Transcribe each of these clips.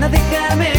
Pretendas dejarme,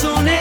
persone